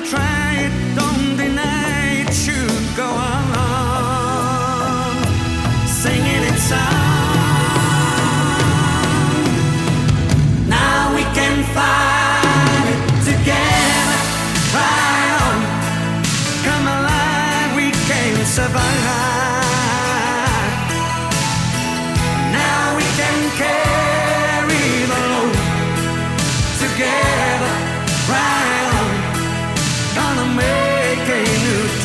don't try it, don't deny it, you go on singing its. Now we can it together, on. Come alive, we can survive.